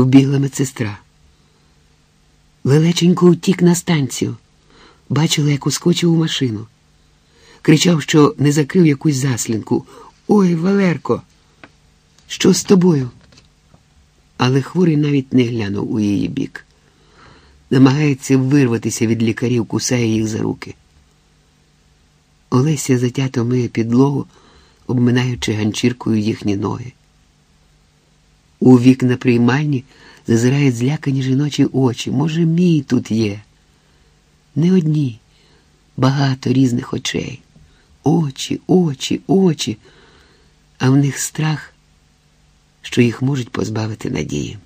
Вбігла медсестра. Лелеченько утік на станцію. Бачила, як ускочив у машину. Кричав, що не закрив якусь заслінку. Ой, Валерко, що з тобою? Але хворий навіть не глянув у її бік. Намагається вирватися від лікарів, кусає їх за руки. Олеся затято миє підлогу, обминаючи ганчіркою їхні ноги. У вікна приймальні зазирають злякані жіночі очі. Може, мій тут є. Не одні, багато різних очей. Очі, очі, очі, а в них страх, що їх можуть позбавити надії.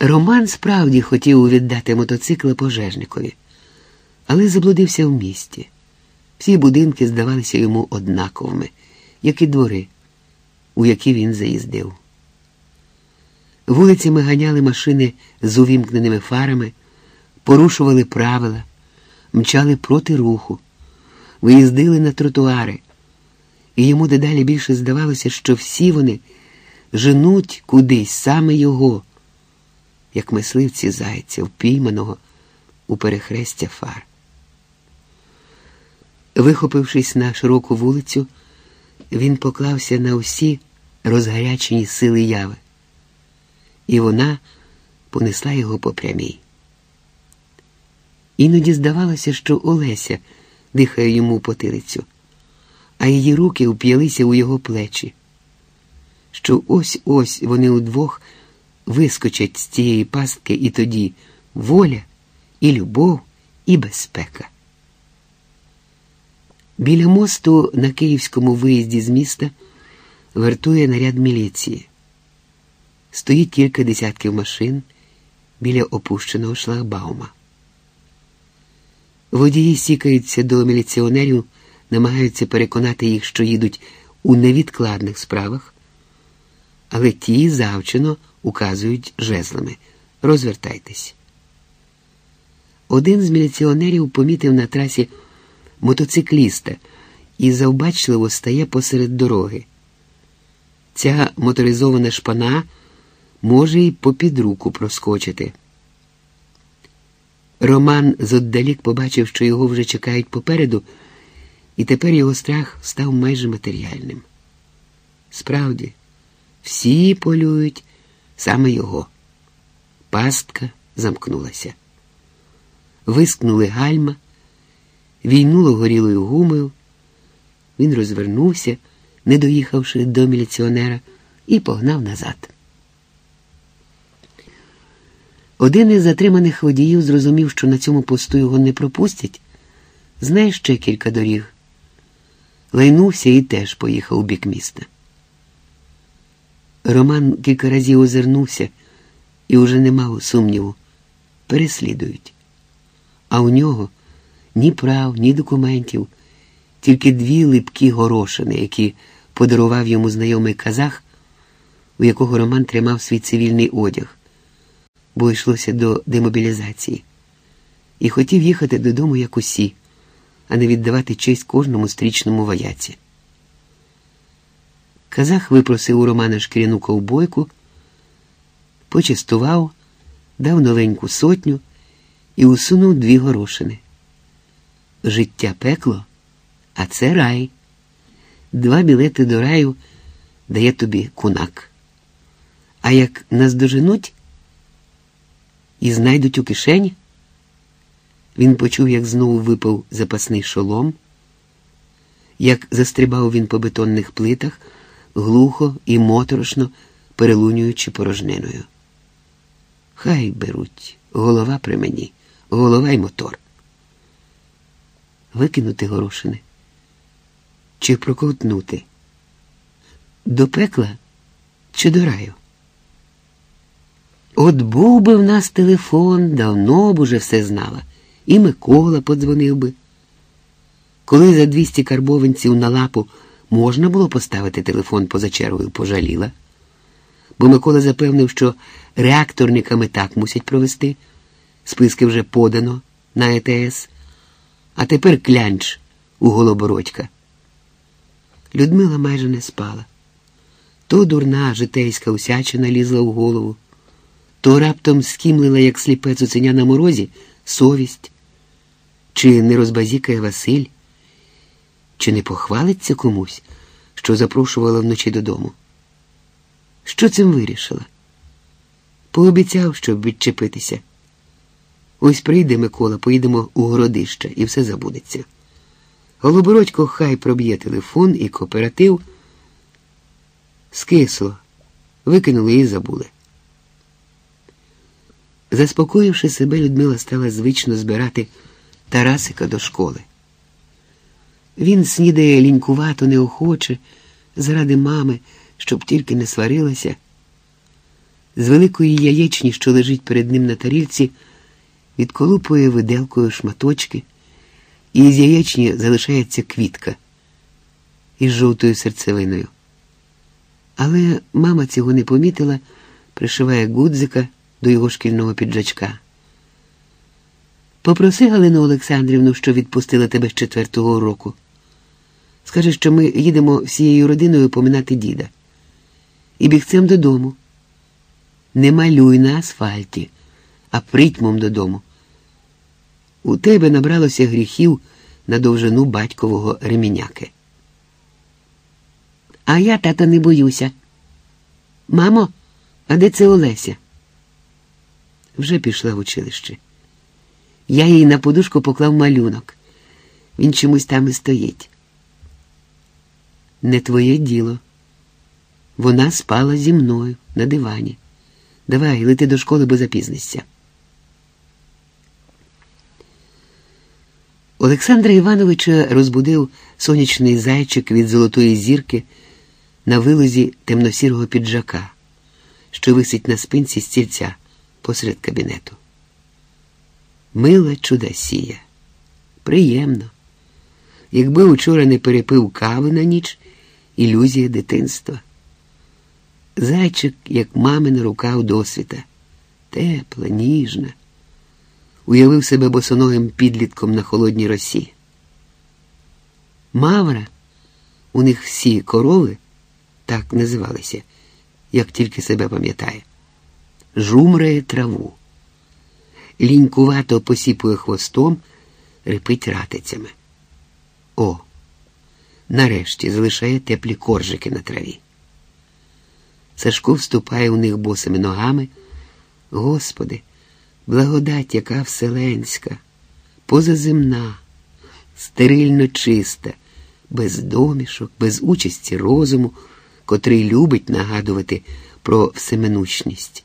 Роман справді хотів віддати мотоцикла пожежникові, але заблудився в місті. Всі будинки здавалися йому однаковими, як і двори, у які він заїздив. Вулицями ганяли машини з увімкненими фарами, порушували правила, мчали проти руху, виїздили на тротуари, і йому дедалі більше здавалося, що всі вони женуть кудись саме його, як мисливці зайця, впійманого у перехрестя фар. Вихопившись на широку вулицю, він поклався на усі розгарячені сили яви, і вона понесла його по прямій. Іноді здавалося, що Олеся дихає йому потилицю, а її руки уп'ялися у його плечі, що ось ось вони удвох вискочать з цієї пастки і тоді воля, і любов, і безпека. Біля мосту на київському виїзді з міста вартує наряд міліції. Стоїть кілька десятків машин біля опущеного шлагбаума. Водії сікаються до міліціонерів, намагаються переконати їх, що їдуть у невідкладних справах, але ті завчено указують жезлами. Розвертайтесь. Один з міліціонерів помітив на трасі мотоцикліста і завбачливо стає посеред дороги. Ця моторизована шпана може й попід руку проскочити. Роман зодалік побачив, що його вже чекають попереду, і тепер його страх став майже матеріальним. Справді, всі полюють саме його. Пастка замкнулася. Вискнули гальма, війнуло горілою гумою. Він розвернувся, не доїхавши до міліціонера, і погнав назад. Один із затриманих водіїв зрозумів, що на цьому посту його не пропустять, знає ще кілька доріг. Лайнувся і теж поїхав у бік міста. Роман кілька разів озирнувся і уже не мав сумніву. Переслідують. А у нього ні прав, ні документів, тільки дві липкі горошини, які подарував йому знайомий казах, у якого Роман тримав свій цивільний одяг, бо йшлося до демобілізації, і хотів їхати додому, як усі, а не віддавати честь кожному стрічному вояці. Казах випросив у Романа шкіряну ковбойку, почастував, дав новеньку сотню і усунув дві горошини. Життя пекло, а це рай. Два білети до раю дає тобі кунак. А як наздоженуть і знайдуть у кишені, він почув, як знову випав запасний шолом, як застрибав він по бетонних плитах глухо і моторошно перелунюючи порожниною. Хай беруть, голова при мені, голова й мотор. Викинути горошини чи проковтнути? До пекла чи до раю? От був би в нас телефон, давно б уже все знала, і Микола подзвонив би. Коли за 200 карбованців на лапу можна було поставити телефон поза чергою, пожаліла, бо Микола запевнив, що реакторниками так мусять провести. Списки вже подано на ЕТС, а тепер клянч у Голобородька. Людмила майже не спала. То дурна житейська усячина лізла в голову, то раптом скімлила, як сліпець оценя на морозі, совість, чи не розбазікає Василь, чи не похвалиться комусь, що запрошувала вночі додому. Що цим вирішила? Пообіцяв, щоб відчепитися. Ось прийде Микола, поїдемо у городище і все забудеться. Голобородько хай проб'є телефон і кооператив. Скисло, викинули і забули. Заспокоївши себе, Людмила стала звично збирати Тарасика до школи. Він снідає лінькувато, неохоче, заради мами, щоб тільки не сварилася. З великої яєчні, що лежить перед ним на тарілці, відколупує виделкою шматочки, і з яєчні залишається квітка із жовтою серцевиною. Але мама цього не помітила, пришиває гудзика до його шкільного піджачка. Попроси Галину Олександрівну, що відпустила тебе з четвертого року. Скаже, що ми їдемо всією родиною поминати діда. І бігцем додому. Не малюй на асфальті, а притьмом додому. У тебе набралося гріхів на довжину батькового реміняки. А я, тата, не боюся. Мамо, а де це Олеся? Вже пішла в училище. Я їй на подушку поклав малюнок. Він чомусь там і стоїть. Не твоє діло. Вона спала зі мною на дивані. Давай, лети до школи, бо запізнишся. Олександра Івановича розбудив сонячний зайчик від золотої зірки на вилозі темносірого піджака, що висить на спинці стільця посеред кабінету. Мила чудосія. Приємно. Якби учора не перепив кави на ніч, ілюзія дитинства. Зайчик, як мамина рука у досвіта, тепла, ніжна, уявив себе босоногим підлітком на холодній росі. Мавра, у них всі корови так називалися, як тільки себе пам'ятає, жумрає траву, лінькувато посіпує хвостом, репить ратицями. О, нарешті залишає теплі коржики на траві. Сашко вступає у них босими ногами. Господи, благодать, яка вселенська, позаземна, стерильно чиста, без домішок, без участі розуму, котрий любить нагадувати про всеминучність.